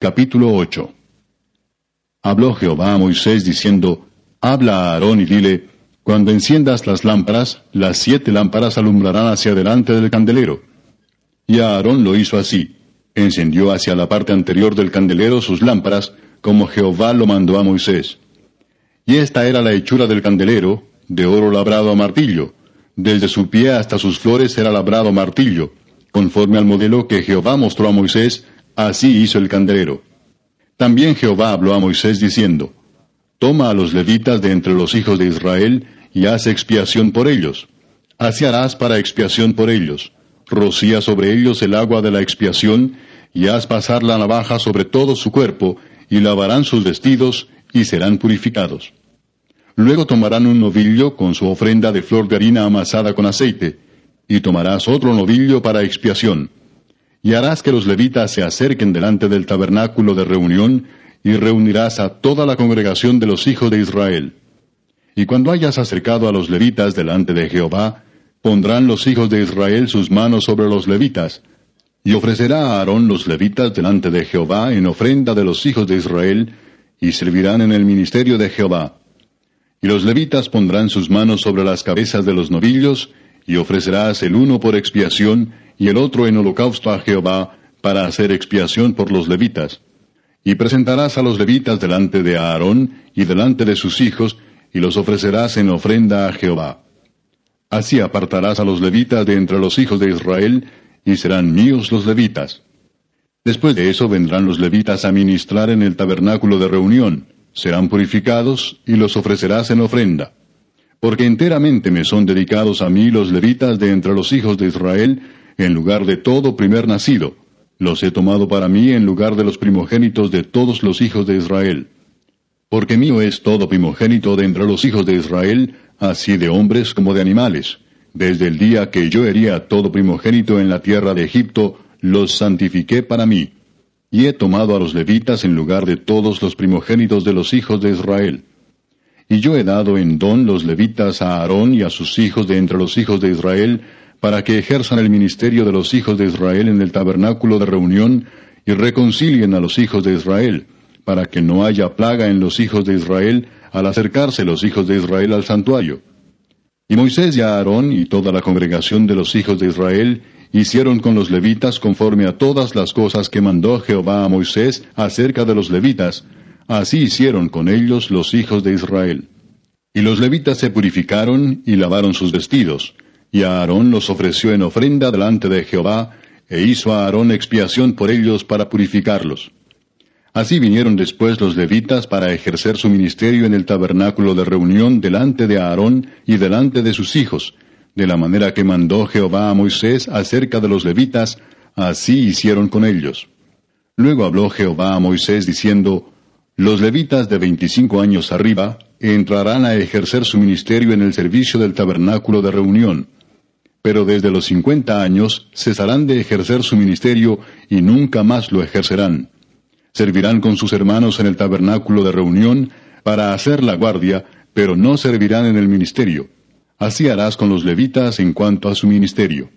Capítulo 8 Habló Jehová a Moisés diciendo, Habla a Aarón y dile, Cuando enciendas las lámparas, las siete lámparas alumbrarán hacia delante del candelero. Y Aarón lo hizo así. Encendió hacia la parte anterior del candelero sus lámparas, como Jehová lo mandó a Moisés. Y esta era la hechura del candelero, de oro labrado a martillo. Desde su pie hasta sus flores era labrado a martillo. Conforme al modelo que Jehová mostró a Moisés, Así hizo el candelero. También Jehová habló a Moisés diciendo, Toma a los levitas de entre los hijos de Israel y haz expiación por ellos. Así harás para expiación por ellos. Rocía sobre ellos el agua de la expiación, y haz pasar la navaja sobre todo su cuerpo, y lavarán sus vestidos, y serán purificados. Luego tomarán un novillo con su ofrenda de flor de harina amasada con aceite, y tomarás otro novillo para expiación y harás que los levitas se acerquen delante del tabernáculo de reunión, y reunirás a toda la congregación de los hijos de Israel. Y cuando hayas acercado a los levitas delante de Jehová, pondrán los hijos de Israel sus manos sobre los levitas, y ofrecerá a Aarón los levitas delante de Jehová en ofrenda de los hijos de Israel, y servirán en el ministerio de Jehová. Y los levitas pondrán sus manos sobre las cabezas de los novillos, y ofrecerás el uno por expiación, y el otro en holocausto a Jehová, para hacer expiación por los levitas. Y presentarás a los levitas delante de Aarón y delante de sus hijos, y los ofrecerás en ofrenda a Jehová. Así apartarás a los levitas de entre los hijos de Israel, y serán míos los levitas. Después de eso vendrán los levitas a ministrar en el tabernáculo de reunión, serán purificados, y los ofrecerás en ofrenda. Porque enteramente me son dedicados a mí los levitas de entre los hijos de Israel, en lugar de todo primer nacido. Los he tomado para mí en lugar de los primogénitos de todos los hijos de Israel. Porque mío es todo primogénito de entre los hijos de Israel, así de hombres como de animales. Desde el día que yo hería todo primogénito en la tierra de Egipto, los santifiqué para mí. Y he tomado a los levitas en lugar de todos los primogénitos de los hijos de Israel. Y yo he dado en don los levitas a Aarón y a sus hijos de entre los hijos de Israel, para que ejerzan el ministerio de los hijos de Israel en el tabernáculo de reunión y reconcilien a los hijos de Israel, para que no haya plaga en los hijos de Israel al acercarse los hijos de Israel al santuario. Y Moisés y Aarón y toda la congregación de los hijos de Israel hicieron con los levitas conforme a todas las cosas que mandó Jehová a Moisés acerca de los levitas, así hicieron con ellos los hijos de Israel. Y los levitas se purificaron y lavaron sus vestidos, y Aarón los ofreció en ofrenda delante de Jehová, e hizo a Aarón expiación por ellos para purificarlos. Así vinieron después los levitas para ejercer su ministerio en el tabernáculo de reunión delante de Aarón y delante de sus hijos, de la manera que mandó Jehová a Moisés acerca de los levitas, así hicieron con ellos. Luego habló Jehová a Moisés diciendo, Los levitas de veinticinco años arriba entrarán a ejercer su ministerio en el servicio del tabernáculo de reunión pero desde los cincuenta años cesarán de ejercer su ministerio y nunca más lo ejercerán. Servirán con sus hermanos en el tabernáculo de reunión para hacer la guardia, pero no servirán en el ministerio. Así harás con los levitas en cuanto a su ministerio.